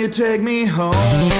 you take me home?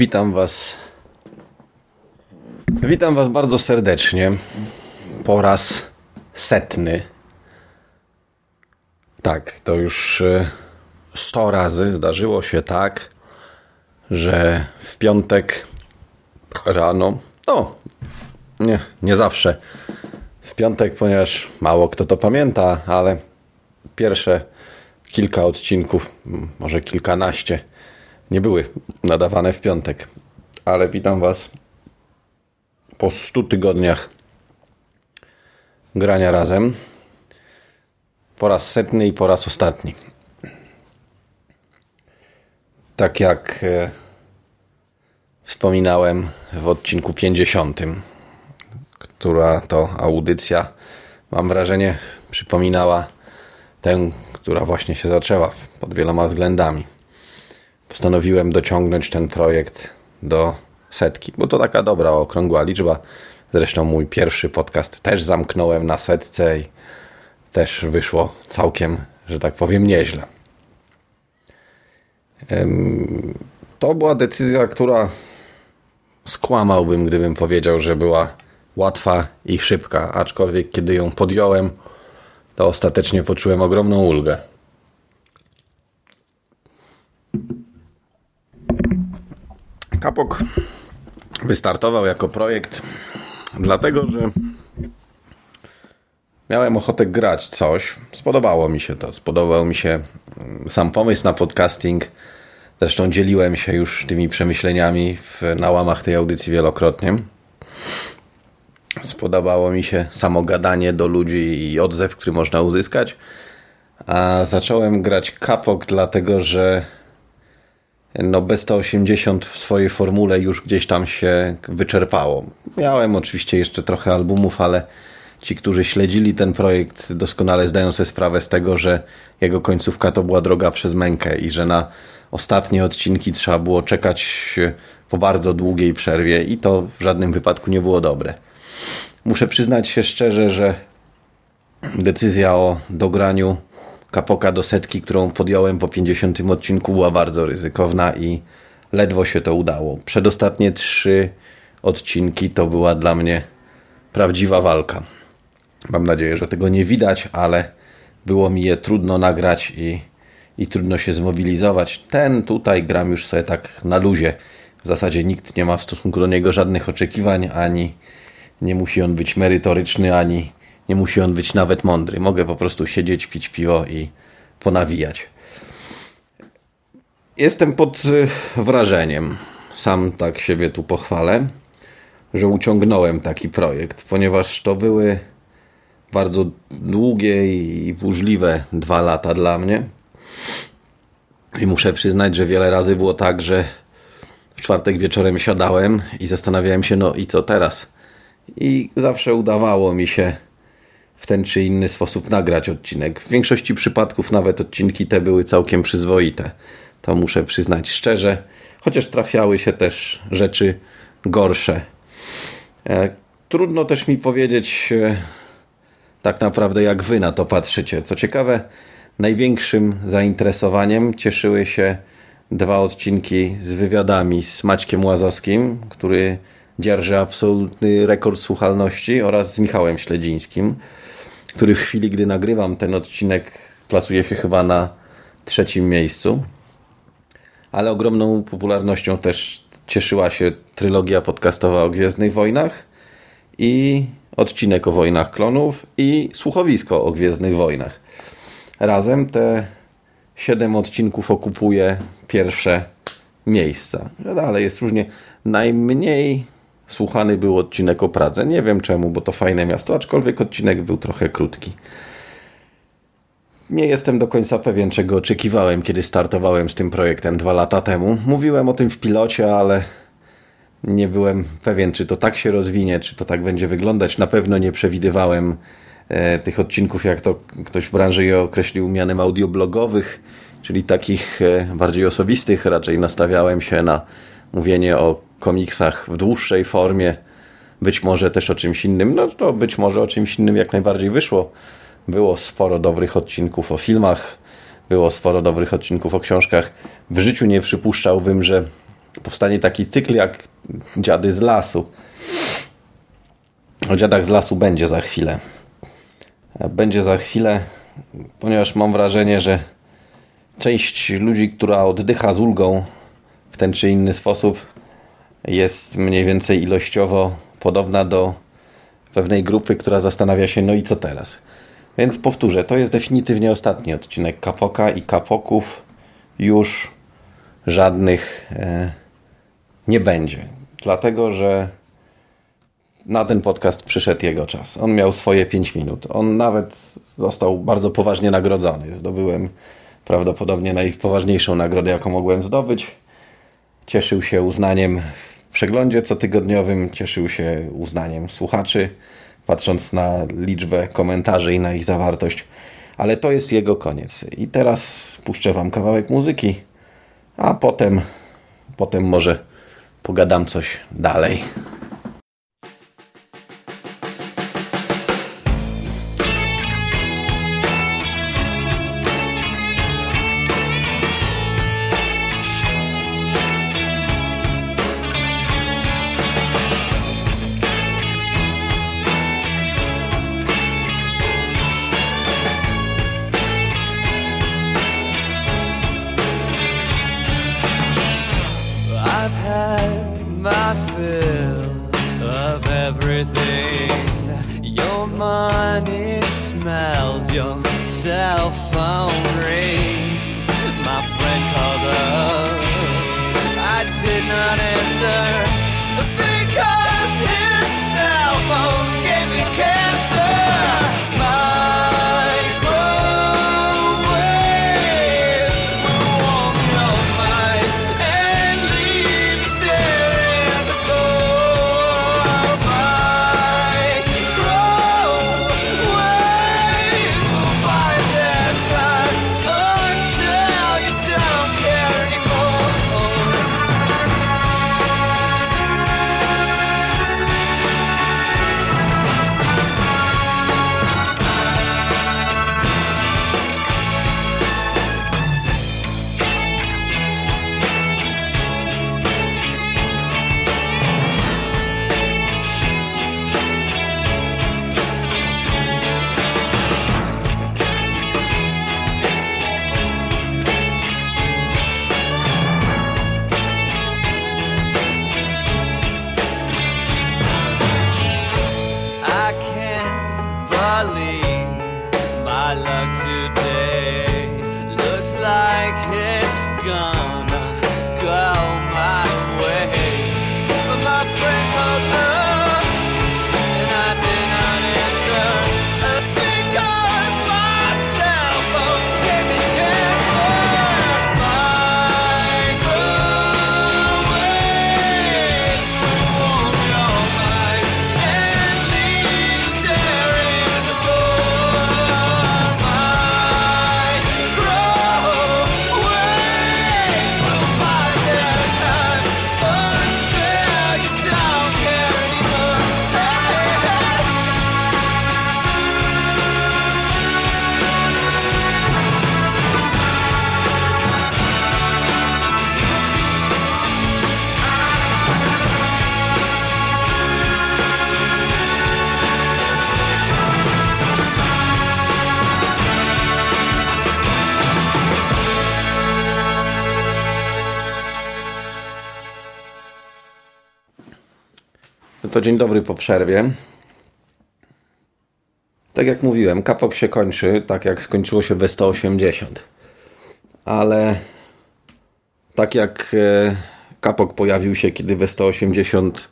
Witam Was. Witam Was bardzo serdecznie. Po raz setny. Tak, to już e, 100 razy zdarzyło się tak, że w piątek rano, no nie, nie zawsze w piątek, ponieważ mało kto to pamięta, ale pierwsze kilka odcinków, może kilkanaście, nie były nadawane w piątek. Ale witam Was po 100 tygodniach grania razem. Po raz setny i po raz ostatni. Tak jak e, wspominałem w odcinku 50, która to audycja, mam wrażenie, przypominała tę, która właśnie się zaczęła pod wieloma względami postanowiłem dociągnąć ten projekt do setki, bo to taka dobra, okrągła liczba. Zresztą mój pierwszy podcast też zamknąłem na setce i też wyszło całkiem, że tak powiem, nieźle. To była decyzja, która skłamałbym, gdybym powiedział, że była łatwa i szybka, aczkolwiek kiedy ją podjąłem, to ostatecznie poczułem ogromną ulgę. Kapok wystartował jako projekt, dlatego że miałem ochotę grać coś. Spodobało mi się to. Spodobał mi się mm, sam pomysł na podcasting. Zresztą dzieliłem się już tymi przemyśleniami w, na łamach tej audycji wielokrotnie. Spodobało mi się samo gadanie do ludzi i odzew, który można uzyskać. A zacząłem grać kapok, dlatego że no B180 w swojej formule już gdzieś tam się wyczerpało. Miałem oczywiście jeszcze trochę albumów, ale ci, którzy śledzili ten projekt, doskonale zdają sobie sprawę z tego, że jego końcówka to była droga przez mękę i że na ostatnie odcinki trzeba było czekać po bardzo długiej przerwie i to w żadnym wypadku nie było dobre. Muszę przyznać się szczerze, że decyzja o dograniu kapoka do setki, którą podjąłem po 50 odcinku, była bardzo ryzykowna i ledwo się to udało. Przedostatnie trzy odcinki to była dla mnie prawdziwa walka. Mam nadzieję, że tego nie widać, ale było mi je trudno nagrać i, i trudno się zmobilizować. Ten tutaj gram już sobie tak na luzie. W zasadzie nikt nie ma w stosunku do niego żadnych oczekiwań, ani nie musi on być merytoryczny, ani nie musi on być nawet mądry. Mogę po prostu siedzieć, pić piwo i ponawijać. Jestem pod y, wrażeniem, sam tak siebie tu pochwalę, że uciągnąłem taki projekt, ponieważ to były bardzo długie i burzliwe dwa lata dla mnie. I muszę przyznać, że wiele razy było tak, że w czwartek wieczorem siadałem i zastanawiałem się, no i co teraz? I zawsze udawało mi się w ten czy inny sposób nagrać odcinek. W większości przypadków nawet odcinki te były całkiem przyzwoite. To muszę przyznać szczerze, chociaż trafiały się też rzeczy gorsze. E, trudno też mi powiedzieć e, tak naprawdę, jak wy na to patrzycie. Co ciekawe, największym zainteresowaniem cieszyły się dwa odcinki z wywiadami z Maćkiem Łazowskim, który dzierży absolutny rekord słuchalności oraz z Michałem Śledzińskim, który w chwili, gdy nagrywam ten odcinek, plasuje się chyba na trzecim miejscu. Ale ogromną popularnością też cieszyła się trylogia podcastowa o Gwiezdnych Wojnach i odcinek o Wojnach Klonów i słuchowisko o Gwiezdnych Wojnach. Razem te siedem odcinków okupuje pierwsze miejsca. Ale jest różnie. Najmniej słuchany był odcinek o Pradze. Nie wiem czemu, bo to fajne miasto, aczkolwiek odcinek był trochę krótki. Nie jestem do końca pewien, czego oczekiwałem, kiedy startowałem z tym projektem dwa lata temu. Mówiłem o tym w pilocie, ale nie byłem pewien, czy to tak się rozwinie, czy to tak będzie wyglądać. Na pewno nie przewidywałem e, tych odcinków, jak to ktoś w branży je określił mianem audioblogowych, czyli takich e, bardziej osobistych. Raczej nastawiałem się na mówienie o komiksach w dłuższej formie, być może też o czymś innym. No to być może o czymś innym jak najbardziej wyszło. Było sporo dobrych odcinków o filmach, było sporo dobrych odcinków o książkach. W życiu nie przypuszczałbym, że powstanie taki cykl jak Dziady z lasu. O dziadach z lasu będzie za chwilę. Będzie za chwilę, ponieważ mam wrażenie, że część ludzi, która oddycha z ulgą w ten czy inny sposób, jest mniej więcej ilościowo podobna do pewnej grupy, która zastanawia się, no i co teraz? Więc powtórzę, to jest definitywnie ostatni odcinek Kapoka i Kapoków już żadnych e, nie będzie. Dlatego, że na ten podcast przyszedł jego czas. On miał swoje 5 minut. On nawet został bardzo poważnie nagrodzony. Zdobyłem prawdopodobnie najpoważniejszą nagrodę, jaką mogłem zdobyć. Cieszył się uznaniem w przeglądzie cotygodniowym, cieszył się uznaniem słuchaczy, patrząc na liczbę komentarzy i na ich zawartość. Ale to jest jego koniec. I teraz puszczę Wam kawałek muzyki, a potem, potem może pogadam coś dalej. To dzień dobry po przerwie. Tak jak mówiłem, kapok się kończy, tak jak skończyło się we 180. Ale tak jak e, kapok pojawił się, kiedy we 180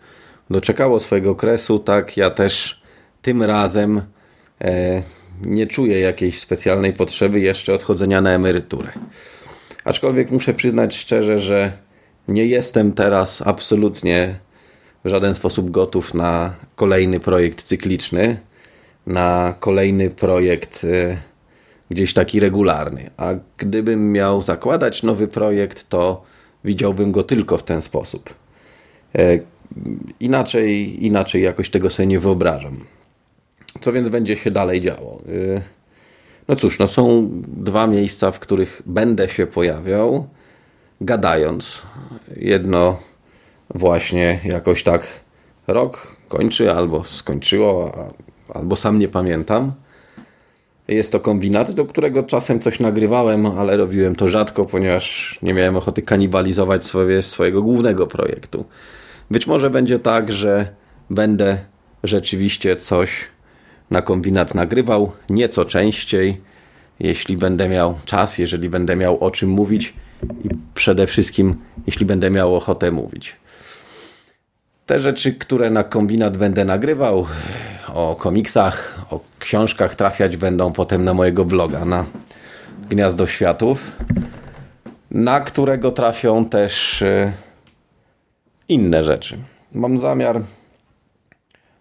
doczekało swojego kresu, tak ja też tym razem e, nie czuję jakiejś specjalnej potrzeby jeszcze odchodzenia na emeryturę. Aczkolwiek muszę przyznać szczerze, że nie jestem teraz absolutnie w żaden sposób gotów na kolejny projekt cykliczny, na kolejny projekt e, gdzieś taki regularny. A gdybym miał zakładać nowy projekt, to widziałbym go tylko w ten sposób. E, Inaczej, inaczej jakoś tego sobie nie wyobrażam. Co więc będzie się dalej działo? E, No cóż, no są dwa miejsca, w których będę się pojawiał, gadając. Jedno właśnie jakoś tak rok kończy albo skończyło, albo sam nie pamiętam. Jest to kombinat, do którego czasem coś nagrywałem, ale robiłem to rzadko, ponieważ nie miałem ochoty kanibalizować swoje, swojego głównego projektu. Być może będzie tak, że będę rzeczywiście coś na kombinat nagrywał nieco częściej, jeśli będę miał czas, jeżeli będę miał o czym mówić i przede wszystkim, jeśli będę miał ochotę mówić. Te rzeczy, które na kombinat będę nagrywał, o komiksach, o książkach trafiać będą potem na mojego bloga, na Gniazdo Światów, na którego trafią też e, inne rzeczy. Mam zamiar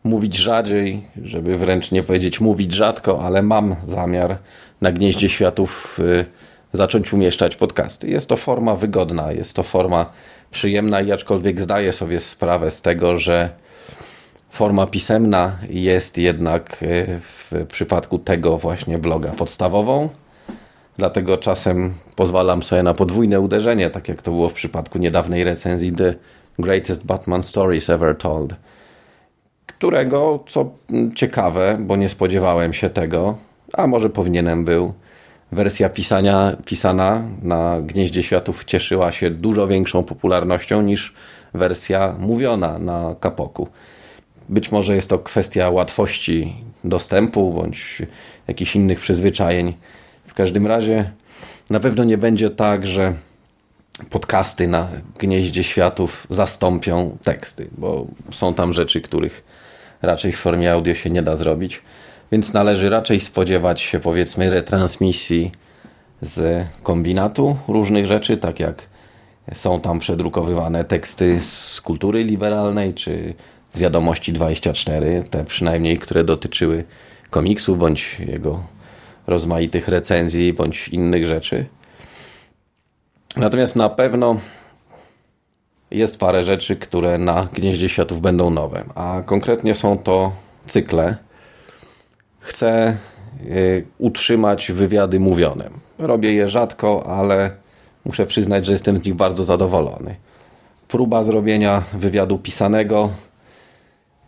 mówić rzadziej, żeby wręcz nie powiedzieć mówić rzadko, ale mam zamiar na Gnieździe Światów y, zacząć umieszczać podcasty. Jest to forma wygodna, jest to forma przyjemna i aczkolwiek zdaję sobie sprawę z tego, że forma pisemna jest jednak y, w przypadku tego właśnie bloga podstawową. Dlatego czasem pozwalam sobie na podwójne uderzenie, tak jak to było w przypadku niedawnej recenzji The Greatest Batman Stories Ever Told którego, co ciekawe, bo nie spodziewałem się tego, a może powinienem był, wersja pisania, pisana na Gnieździe Światów cieszyła się dużo większą popularnością niż wersja mówiona na kapoku. Być może jest to kwestia łatwości dostępu bądź jakichś innych przyzwyczajeń. W każdym razie na pewno nie będzie tak, że podcasty na Gnieździe Światów zastąpią teksty, bo są tam rzeczy, których raczej w formie audio się nie da zrobić, więc należy raczej spodziewać się powiedzmy retransmisji z kombinatu różnych rzeczy, tak jak są tam przedrukowywane teksty z kultury liberalnej czy z wiadomości 24, te przynajmniej, które dotyczyły komiksu bądź jego rozmaitych recenzji bądź innych rzeczy. Natomiast na pewno jest parę rzeczy, które na Gnieździe Światów będą nowe, a konkretnie są to cykle. Chcę y, utrzymać wywiady mówione. Robię je rzadko, ale muszę przyznać, że jestem z nich bardzo zadowolony. Próba zrobienia wywiadu pisanego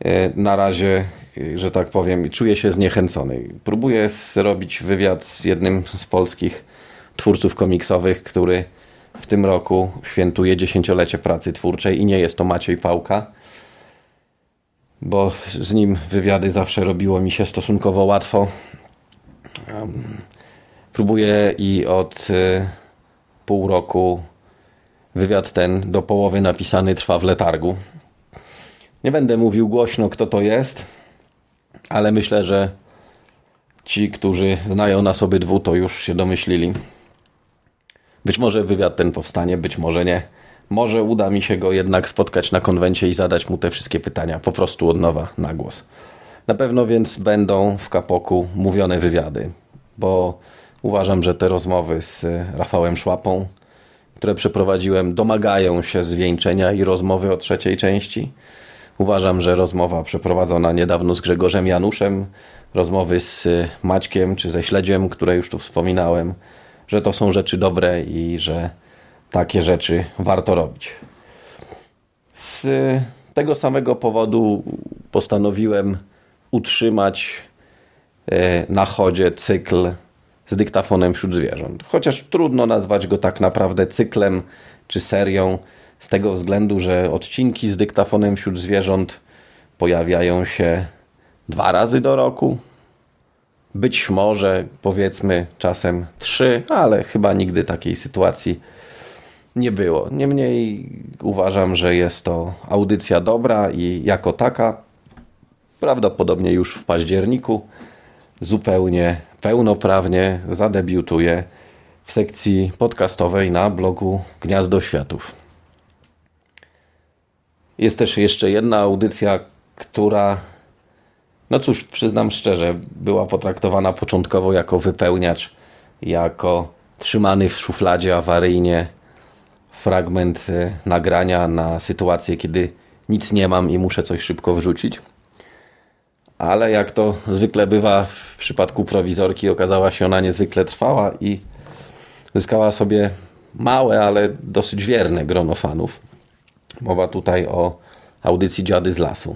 y, na razie, y, że tak powiem, czuję się zniechęcony. Próbuję zrobić wywiad z jednym z polskich twórców komiksowych, który w tym roku świętuje dziesięciolecie pracy twórczej i nie jest to Maciej Pałka. Bo z nim wywiady zawsze robiło mi się stosunkowo łatwo. Próbuję i od y, pół roku wywiad ten do połowy napisany trwa w letargu. Nie będę mówił głośno, kto to jest, ale myślę, że ci, którzy znają nas obydwu, to już się domyślili. Być może wywiad ten powstanie, być może nie. Może uda mi się go jednak spotkać na konwencie i zadać mu te wszystkie pytania po prostu od nowa na głos. Na pewno więc będą w kapoku mówione wywiady, bo uważam, że te rozmowy z Rafałem Szłapą, które przeprowadziłem, domagają się zwieńczenia i rozmowy o trzeciej części. Uważam, że rozmowa przeprowadzona niedawno z Grzegorzem Januszem, rozmowy z Maćkiem czy ze Śledziem, które już tu wspominałem, że to są rzeczy dobre i że takie rzeczy warto robić. Z tego samego powodu postanowiłem utrzymać e, na chodzie cykl z dyktafonem wśród zwierząt. Chociaż trudno nazwać go tak naprawdę cyklem czy serią, z tego względu, że odcinki z dyktafonem wśród zwierząt pojawiają się dwa razy do roku. Być może, powiedzmy, czasem trzy, ale chyba nigdy takiej sytuacji nie było. Niemniej uważam, że jest to audycja dobra i jako taka prawdopodobnie już w październiku zupełnie pełnoprawnie zadebiutuje w sekcji podcastowej na blogu Gniazdo Światów. Jest też jeszcze jedna audycja, która, no cóż, przyznam szczerze, była potraktowana początkowo jako wypełniacz, jako trzymany w szufladzie awaryjnie fragment e, nagrania na sytuację, kiedy nic nie mam i muszę coś szybko wrzucić. Ale jak to zwykle bywa w przypadku prowizorki, okazała się ona niezwykle trwała i zyskała sobie małe, ale dosyć wierne grono fanów. Mowa tutaj o audycji Dziady z Lasu.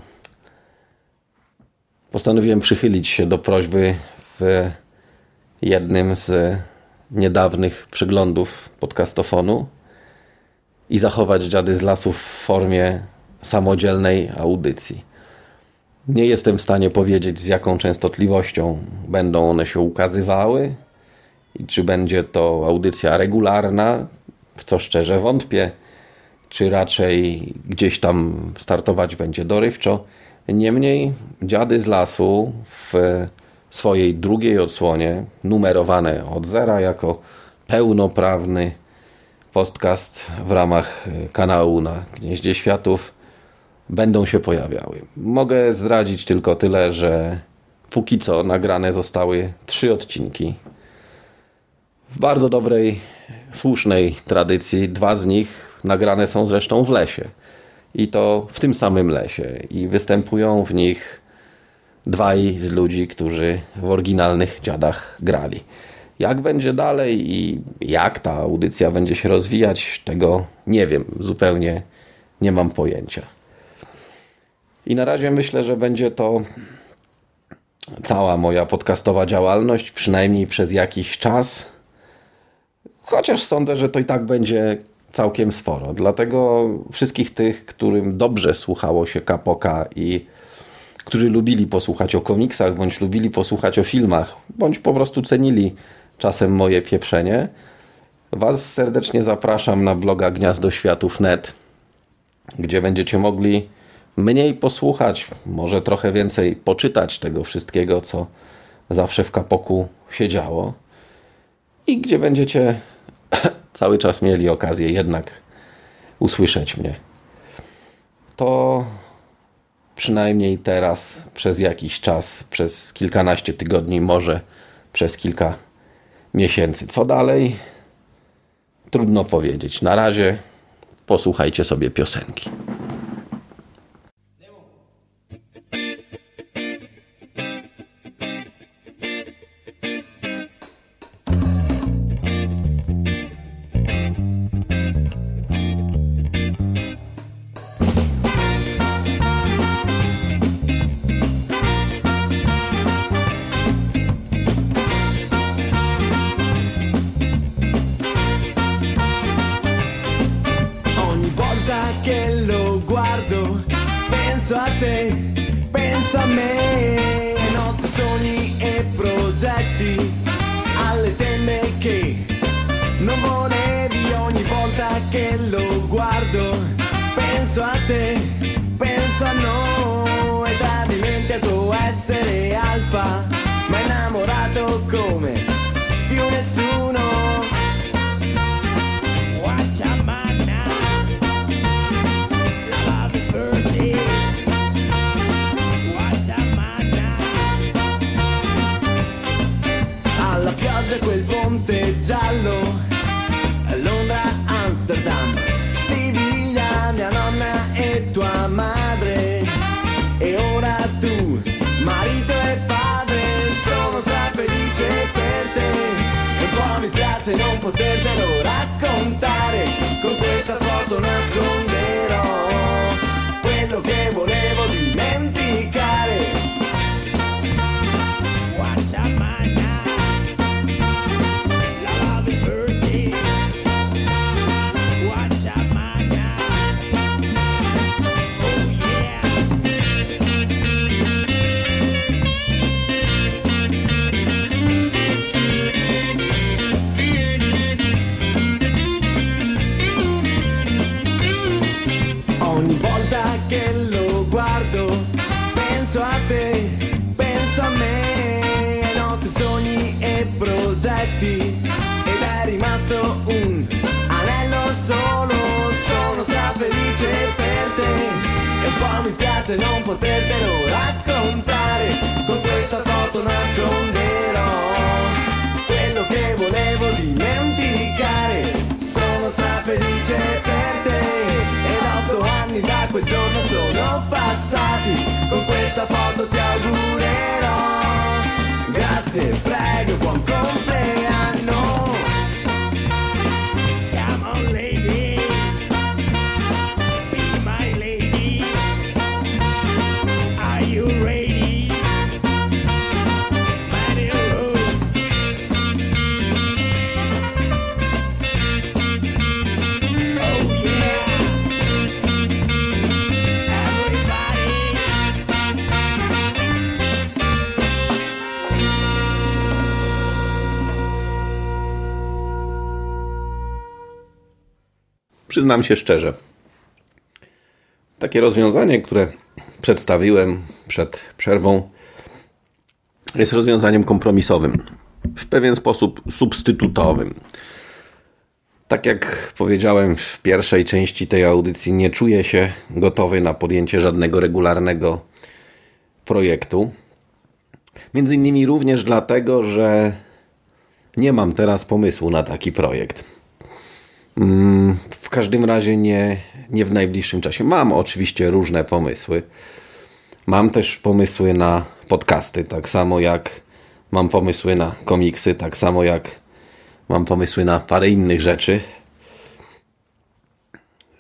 Postanowiłem przychylić się do prośby w jednym z niedawnych przeglądów podcastofonu i zachować Dziady z Lasu w formie samodzielnej audycji. Nie jestem w stanie powiedzieć, z jaką częstotliwością będą one się ukazywały i czy będzie to audycja regularna, w co szczerze wątpię, czy raczej gdzieś tam startować będzie dorywczo. Niemniej Dziady z Lasu w swojej drugiej odsłonie, numerowane od zera jako pełnoprawny podcast w ramach kanału na Gnieździe Światów, będą się pojawiały. Mogę zdradzić tylko tyle, że póki co nagrane zostały trzy odcinki. W bardzo dobrej, słusznej tradycji. Dwa z nich nagrane są zresztą w lesie. I to w tym samym lesie. I występują w nich dwaj z ludzi, którzy w oryginalnych dziadach grali. Jak będzie dalej i jak ta audycja będzie się rozwijać, tego nie wiem. Zupełnie nie mam pojęcia. I na razie myślę, że będzie to cała moja podcastowa działalność, przynajmniej przez jakiś czas. Chociaż sądzę, że to i tak będzie całkiem sporo. Dlatego wszystkich tych, którym dobrze słuchało się Kapoka i którzy lubili posłuchać o komiksach, bądź lubili posłuchać o filmach, bądź po prostu cenili czasem moje pieprzenie, Was serdecznie zapraszam na bloga gniazdoświatów.net, gdzie będziecie mogli mniej posłuchać, może trochę więcej poczytać tego wszystkiego, co zawsze w kapoku się działo i gdzie będziecie cały czas mieli okazję jednak usłyszeć mnie. To przynajmniej teraz przez jakiś czas, przez kilkanaście tygodni, może przez kilka miesięcy. Co dalej? Trudno powiedzieć. Na razie posłuchajcie sobie piosenki. poder de Przyznam się szczerze. Takie rozwiązanie, które przedstawiłem przed przerwą, jest rozwiązaniem kompromisowym, w pewien sposób substytutowym. Tak jak powiedziałem w pierwszej części tej audycji, nie czuję się gotowy na podjęcie żadnego regularnego projektu. Między innymi również dlatego, że nie mam teraz pomysłu na taki projekt. W każdym razie nie, nie w najbliższym czasie. Mam oczywiście różne pomysły. Mam też pomysły na podcasty, tak samo jak mam pomysły na komiksy, tak samo jak mam pomysły na parę innych rzeczy.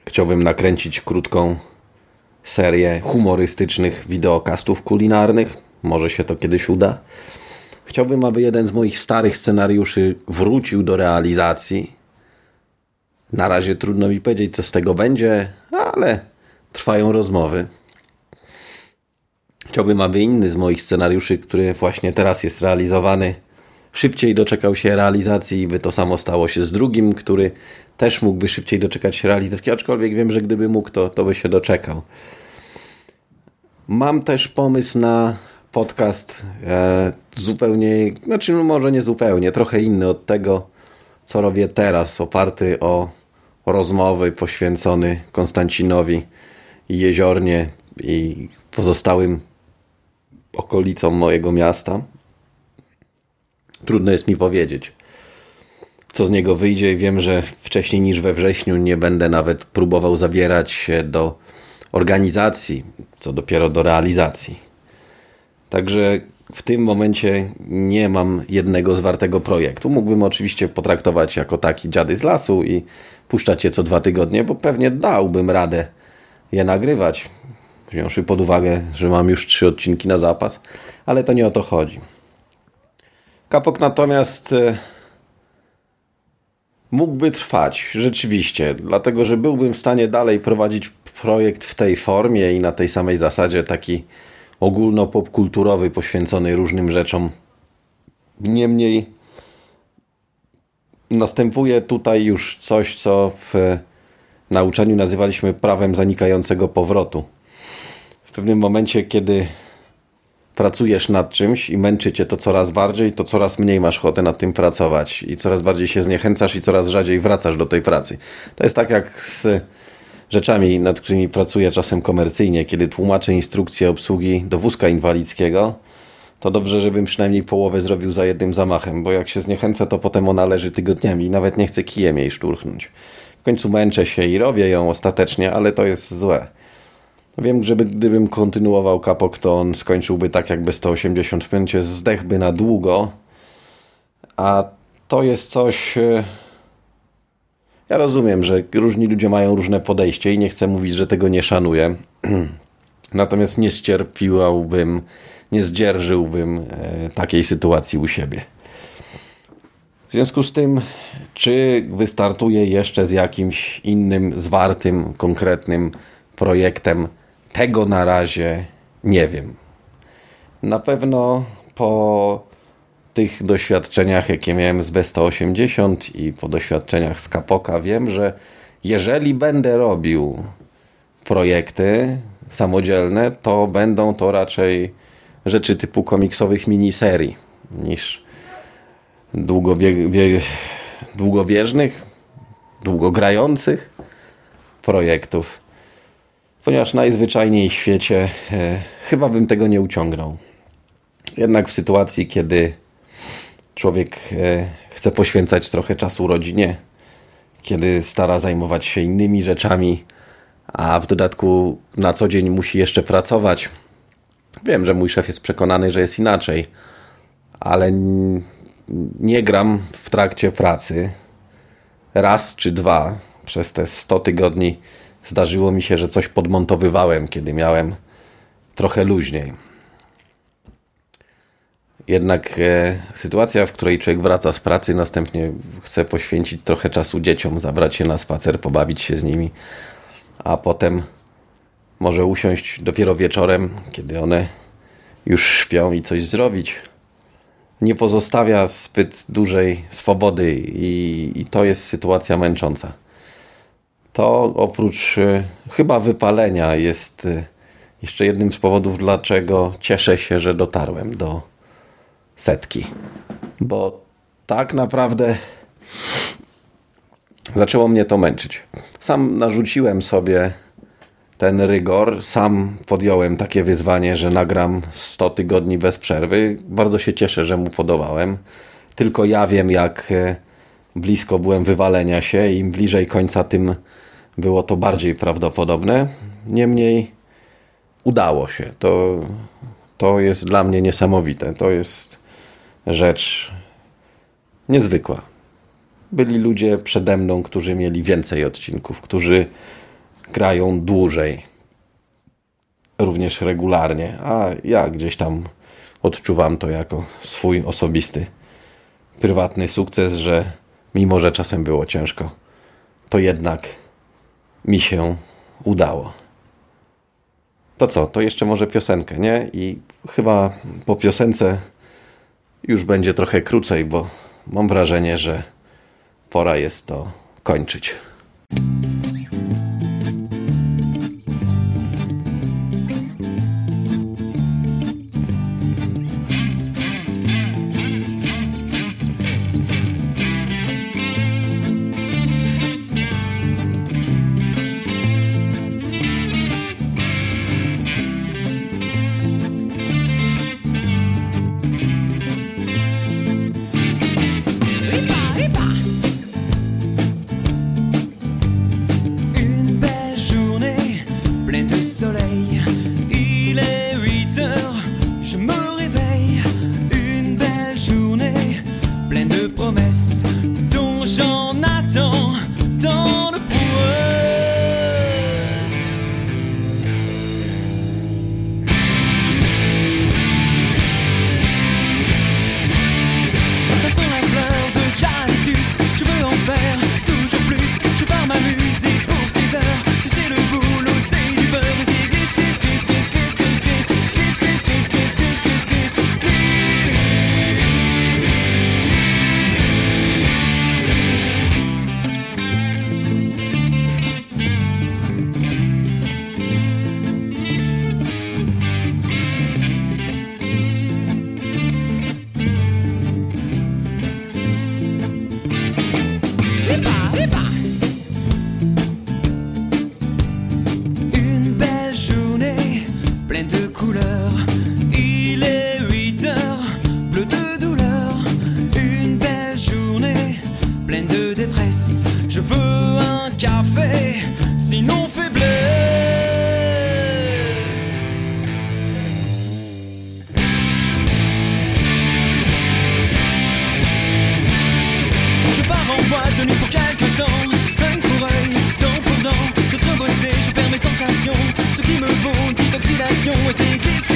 Chciałbym nakręcić krótką serię humorystycznych wideokastów kulinarnych. Może się to kiedyś uda. Chciałbym, aby jeden z moich starych scenariuszy wrócił do realizacji. Na razie trudno mi powiedzieć, co z tego będzie, ale trwają rozmowy. Chciałbym, aby inny z moich scenariuszy, który właśnie teraz jest realizowany, szybciej doczekał się realizacji by to samo stało się z drugim, który też mógłby szybciej doczekać się realizacji, aczkolwiek wiem, że gdyby mógł, to, to by się doczekał. Mam też pomysł na podcast e, zupełnie, znaczy no może nie zupełnie, trochę inny od tego, co robię teraz, oparty o rozmowy poświęcony Konstancinowi Jeziornie i pozostałym okolicom mojego miasta. Trudno jest mi powiedzieć, co z niego wyjdzie wiem, że wcześniej niż we wrześniu nie będę nawet próbował zabierać się do organizacji, co dopiero do realizacji. Także w tym momencie nie mam jednego zwartego projektu. Mógłbym oczywiście potraktować jako taki dziady z lasu i puszczać je co dwa tygodnie, bo pewnie dałbym radę je nagrywać, wziąwszy pod uwagę, że mam już trzy odcinki na zapas, ale to nie o to chodzi. Kapok natomiast e, mógłby trwać, rzeczywiście, dlatego że byłbym w stanie dalej prowadzić projekt w tej formie i na tej samej zasadzie, taki ogólno-popkulturowy, poświęcony różnym rzeczom. Niemniej następuje tutaj już coś, co w nauczaniu nazywaliśmy prawem zanikającego powrotu. W pewnym momencie, kiedy pracujesz nad czymś i męczy cię to coraz bardziej, to coraz mniej masz ochotę nad tym pracować i coraz bardziej się zniechęcasz i coraz rzadziej wracasz do tej pracy. To jest tak jak z rzeczami, nad którymi pracuję czasem komercyjnie, kiedy tłumaczę instrukcję obsługi do wózka inwalidzkiego, to dobrze, żebym przynajmniej połowę zrobił za jednym zamachem, bo jak się zniechęcę, to potem ona leży tygodniami i nawet nie chcę kijem jej szturchnąć. W końcu męczę się i robię ją ostatecznie, ale to jest złe. Wiem, że gdybym kontynuował kapok, to on skończyłby tak jakby 180 w zdechłby na długo, a to jest coś, e, Ja rozumiem, że różni ludzie mają różne podejście i nie chcę mówić, że tego nie szanuję. Natomiast nie ścierpiłbym, nie zdzierżyłbym e, takiej sytuacji u siebie. W związku z tym, czy wystartuję jeszcze z jakimś innym, zwartym, konkretnym projektem, tego na razie nie wiem. Na pewno po tych doświadczeniach, jakie miałem z B180 i po doświadczeniach z Kapoka, wiem, że jeżeli będę robił projekty samodzielne, to będą to raczej rzeczy typu komiksowych miniserii niż długobieżnych, długogrających projektów. Ponieważ najzwyczajniej w świecie e, chyba bym tego nie uciągnął. Jednak w sytuacji, kiedy człowiek e, chce poświęcać trochę czasu rodzinie, kiedy stara zajmować się innymi rzeczami, a w dodatku na co dzień musi jeszcze pracować. Wiem, że mój szef jest przekonany, że jest inaczej, ale nie gram w trakcie pracy. Raz czy dwa przez te 100 tygodni zdarzyło mi się, że coś podmontowywałem, kiedy miałem trochę luźniej. Jednak e, sytuacja, w której człowiek wraca z pracy, następnie chce poświęcić trochę czasu dzieciom, zabrać się na spacer, pobawić się z nimi, a potem może usiąść dopiero wieczorem, kiedy one już śpią i coś zrobić. Nie pozostawia zbyt dużej swobody i, i to jest sytuacja męcząca. To oprócz e, chyba wypalenia jest e, jeszcze jednym z powodów, dlaczego cieszę się, że dotarłem do setki. Bo tak naprawdę zaczęło mnie to męczyć. Sam narzuciłem sobie ten rygor, sam podjąłem takie wyzwanie, że nagram 100 tygodni bez przerwy. Bardzo się cieszę, że mu podobałem. Tylko ja wiem, jak e, blisko byłem wywalenia się. Im bliżej końca, tym było to bardziej prawdopodobne. Niemniej udało się. To, to jest dla mnie niesamowite. To jest rzecz niezwykła. Byli ludzie przede mną, którzy mieli więcej odcinków, którzy grają dłużej, również regularnie, a ja gdzieś tam odczuwam to jako swój osobisty, prywatny sukces, że mimo, że czasem było ciężko, to jednak mi się udało. To co, to jeszcze może piosenkę, nie? I chyba po piosence już będzie trochę krócej, bo mam wrażenie, że pora jest to kończyć. começa. always this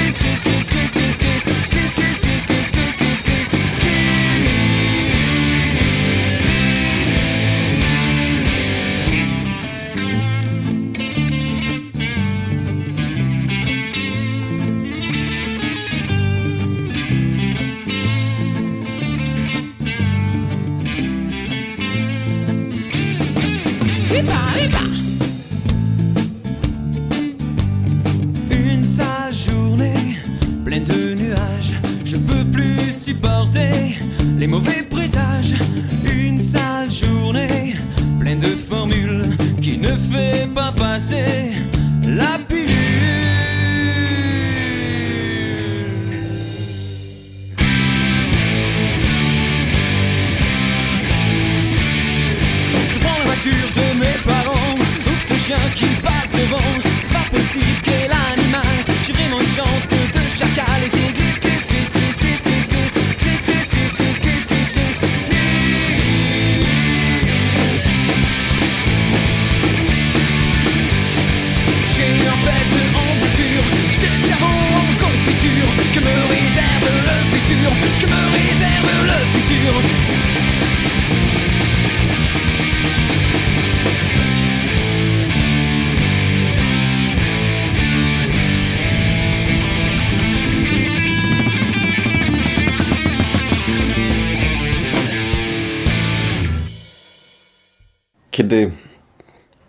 Kiedy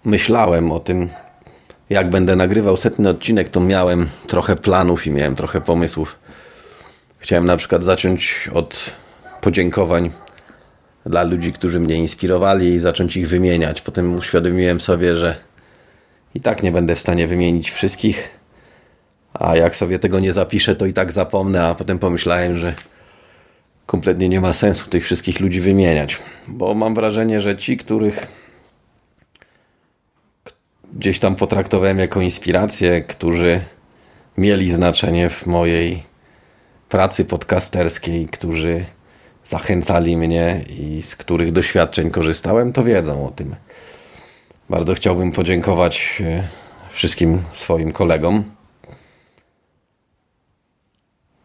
myślałem o tym, jak będę nagrywał setny odcinek, to miałem trochę planów i miałem trochę pomysłów. Chciałem na przykład zacząć od podziękowań dla ludzi, którzy mnie inspirowali i zacząć ich wymieniać. Potem uświadomiłem sobie, że i tak nie będę w stanie wymienić wszystkich, a jak sobie tego nie zapiszę, to i tak zapomnę, a potem pomyślałem, że kompletnie nie ma sensu tych wszystkich ludzi wymieniać, bo mam wrażenie, że ci, których gdzieś tam potraktowałem jako inspirację, którzy mieli znaczenie w mojej pracy podcasterskiej, którzy zachęcali mnie i z których doświadczeń korzystałem, to wiedzą o tym. Bardzo chciałbym podziękować e, wszystkim swoim kolegom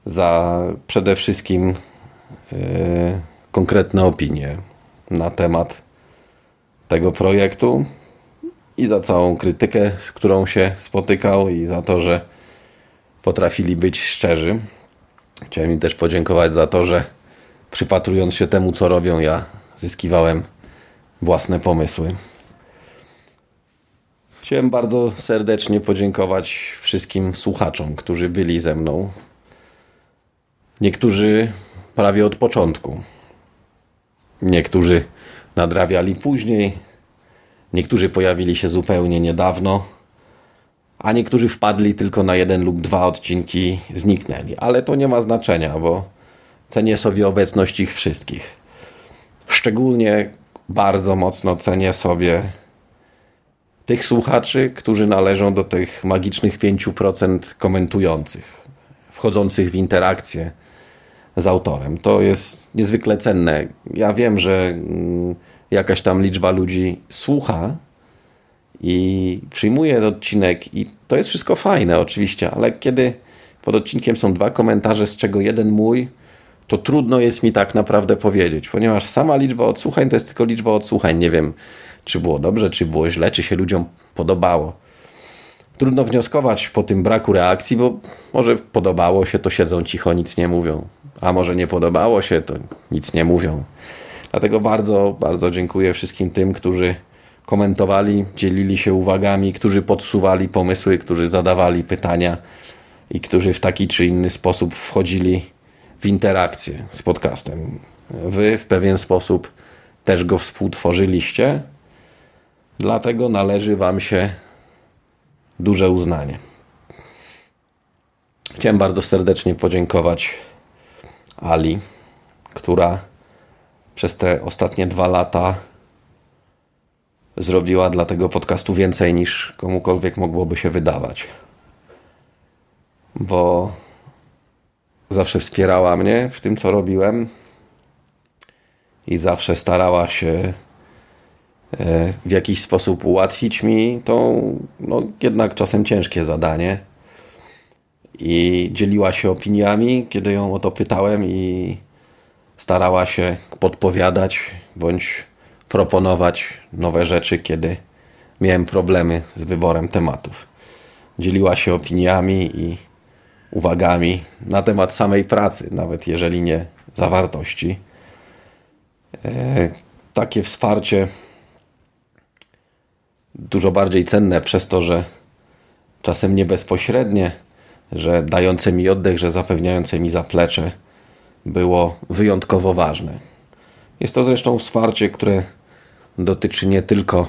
za przede wszystkim e, konkretne opinie na temat tego projektu i za całą krytykę, z którą się spotykał i za to, że potrafili być szczerzy. Chciałem im też podziękować za to, że przypatrując się temu, co robią, ja zyskiwałem własne pomysły. Chciałem bardzo serdecznie podziękować wszystkim słuchaczom, którzy byli ze mną. Niektórzy prawie od początku. Niektórzy nadrabiali później. Niektórzy pojawili się zupełnie niedawno. A niektórzy wpadli tylko na jeden lub dwa odcinki, zniknęli. Ale to nie ma znaczenia, bo cenię sobie obecność ich wszystkich. Szczególnie bardzo mocno cenię sobie tych słuchaczy, którzy należą do tych magicznych 5% komentujących, wchodzących w interakcję z autorem. To jest niezwykle cenne. Ja wiem, że mm, jakaś tam liczba ludzi słucha i przyjmuje odcinek i to jest wszystko fajne oczywiście, ale kiedy pod odcinkiem są dwa komentarze, z czego jeden mój, to trudno jest mi tak naprawdę powiedzieć, ponieważ sama liczba odsłuchań to jest tylko liczba odsłuchań. Nie wiem, czy było dobrze, czy było źle, czy się ludziom podobało. Trudno wnioskować po tym braku reakcji, bo może podobało się, to siedzą cicho, nic nie mówią, a może nie podobało się, to nic nie mówią. Dlatego bardzo, bardzo dziękuję wszystkim tym, którzy komentowali, dzielili się uwagami, którzy podsuwali pomysły, którzy zadawali pytania i którzy w taki czy inny sposób wchodzili w interakcję z podcastem. Wy w pewien sposób też go współtworzyliście, dlatego należy Wam się duże uznanie. Chciałem bardzo serdecznie podziękować Ali, która przez te ostatnie dwa lata zrobiła dla tego podcastu więcej niż komukolwiek mogłoby się wydawać. Bo zawsze wspierała mnie w tym, co robiłem i zawsze starała się e, w jakiś sposób ułatwić mi to no, jednak czasem ciężkie zadanie. i dzieliła się opiniami, kiedy ją o to pytałem i starała się podpowiadać bądź proponować nowe rzeczy, kiedy miałem problemy z wyborem tematów. Dzieliła się opiniami i uwagami na temat samej pracy, nawet jeżeli nie zawartości. E, takie wsparcie dużo bardziej cenne przez to, że czasem nie bezpośrednie, że dające mi oddech, że zapewniające mi zaplecze było wyjątkowo ważne. Jest to zresztą wsparcie, które dotyczy nie tylko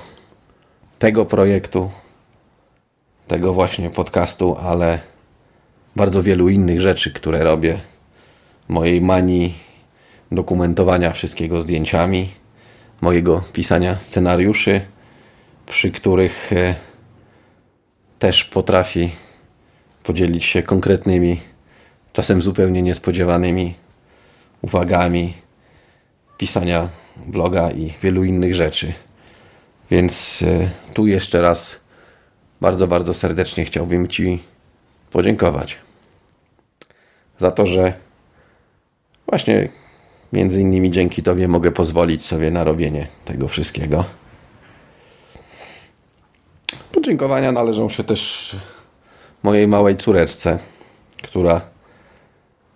tego projektu, tego właśnie podcastu, ale bardzo wielu innych rzeczy, które robię. Mojej manii dokumentowania wszystkiego zdjęciami, mojego pisania scenariuszy, przy których e, też potrafi podzielić się konkretnymi, czasem zupełnie niespodziewanymi uwagami, pisania bloga i wielu innych rzeczy. Więc e, tu jeszcze raz bardzo, bardzo serdecznie chciałbym Ci podziękować za to, że właśnie między innymi dzięki Tobie mogę pozwolić sobie na robienie tego wszystkiego. Podziękowania należą się też mojej małej córeczce, która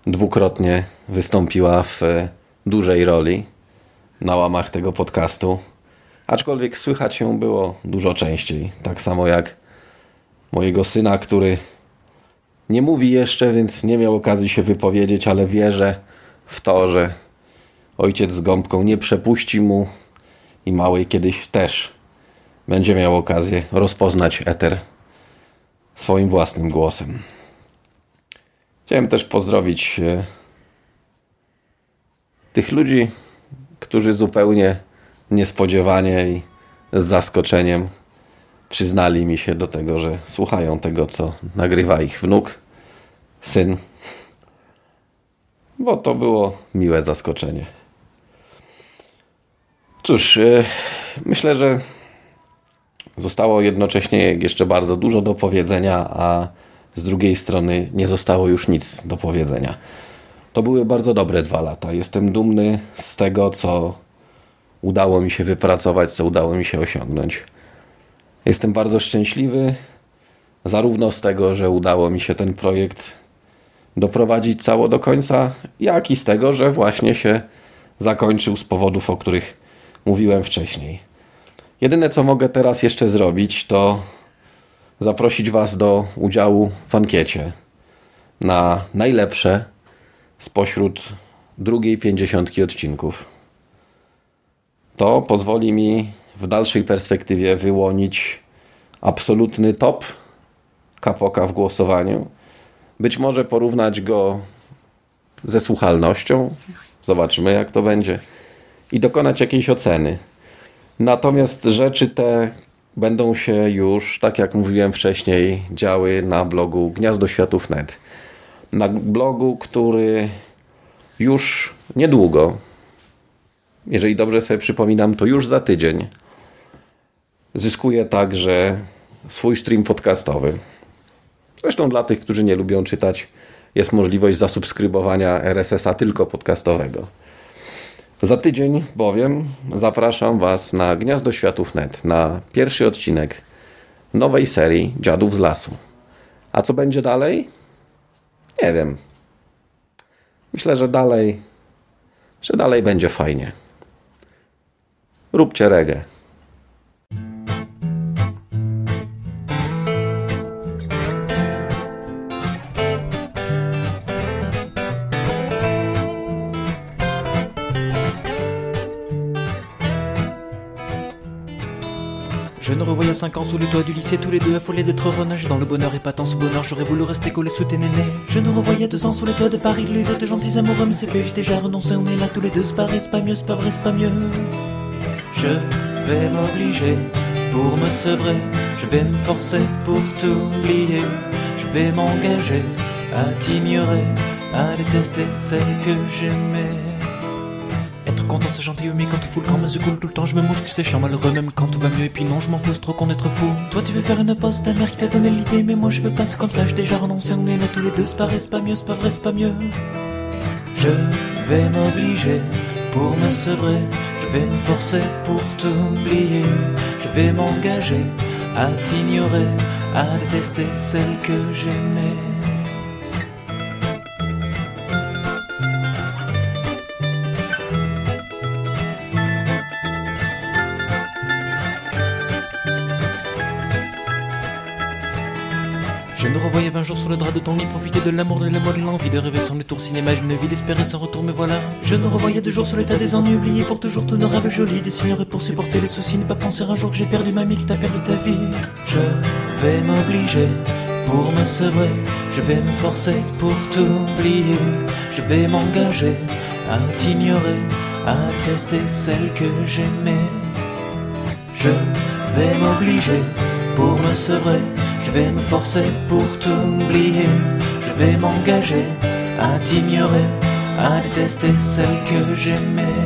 dwukrotnie wystąpiła w dużej roli na łamach tego podcastu. Aczkolwiek słychać ją było dużo częściej. Tak samo jak mojego syna, który nie mówi jeszcze, więc nie miał okazji się wypowiedzieć, ale wierzę w to, że ojciec z gąbką nie przepuści mu i małej kiedyś też będzie miał okazję rozpoznać eter swoim własnym głosem. Chciałem też pozdrowić e, tych ludzi, którzy zupełnie niespodziewanie i z zaskoczeniem przyznali mi się do tego, że słuchają tego, co nagrywa ich wnuk, syn, bo to było miłe zaskoczenie. Cóż, e, myślę, że zostało jednocześnie jeszcze bardzo dużo do powiedzenia, a z drugiej strony nie zostało już nic do powiedzenia. To były bardzo dobre dwa lata. Jestem dumny z tego, co udało mi się wypracować, co udało mi się osiągnąć. Jestem bardzo szczęśliwy zarówno z tego, że udało mi się ten projekt doprowadzić cało do końca, jak i z tego, że właśnie się zakończył z powodów, o których mówiłem wcześniej. Jedyne, co mogę teraz jeszcze zrobić, to zaprosić Was do udziału w ankiecie na najlepsze spośród drugiej pięćdziesiątki odcinków. To pozwoli mi w dalszej perspektywie wyłonić absolutny top kapoka w głosowaniu. Być może porównać go ze słuchalnością. Zobaczymy, jak to będzie. I dokonać jakiejś oceny. Natomiast rzeczy te będą się już, tak jak mówiłem wcześniej, działy na blogu gniazdoświatów.net. Na blogu, który już niedługo, jeżeli dobrze sobie przypominam, to już za tydzień zyskuje także swój stream podcastowy. Zresztą dla tych, którzy nie lubią czytać, jest możliwość zasubskrybowania RSS-a tylko podcastowego. Za tydzień bowiem zapraszam Was na Gniazdo Światów.net, na pierwszy odcinek nowej serii Dziadów z Lasu. A co będzie dalej? Nie wiem. Myślę, że dalej, że dalej będzie fajnie. Róbcie regę. 5 ans sous le toit du lycée, tous les deux affolés d'être heureux, dans le bonheur et pas tant ce bonheur, j'aurais voulu rester collé sous tes nénés. Je nous revoyais deux ans sous le toit de Paris, les deux de gentils amoureux, mais c'est fait, j'ai déjà renoncé, on est là tous les deux, c'est pas vrai, c'est pas mieux, c'est pas vrai, c'est pas mieux. Je vais m'obliger pour me sevrer, je vais me forcer pour t'oublier, je vais m'engager à t'ignorer, à détester celle que j'aimais. Content, c'est gentil, mais quand tout fout le camp, mais coule tout le temps, je me mouche qui s'échant malheureux, même quand tout va mieux, et puis non, je m'en fous, c'est trop qu'on est trop fou. Toi, tu veux faire une pause, ta mère qui t'a donné l'idée, mais moi, je veux pas, c'est comme ça, j'ai déjà renoncé, on est là tous les deux, c'est pas vrai, c'est pas mieux, c'est pas vrai, c'est pas mieux. Je vais m'obliger pour me sevrer, je vais me forcer pour t'oublier, je vais m'engager à t'ignorer, à détester celle que j'aimais. Revoyais 20 jours sur le drap de ton lit, profiter de l'amour, de l'amour, de l'envie de rêver sans détour, cinéma, une vie d'espérer sans retour, me voilà. Je nous revoyais deux jours sur l'état des ennuis, oubliés pour toujours tous nos rêves jolis, dessinerai pour supporter les soucis, ne pas penser un jour que j'ai perdu ma mie, que t'as perdu ta vie. Je vais m'obliger pour me sevrer, je vais me forcer pour t'oublier, je vais m'engager à t'ignorer, à tester celle que j'aimais. Je vais m'obliger pour me sevrer, je vais me forcer pour t'oublier, je vais m'engager à t'ignorer, à détester celle que j'aimais.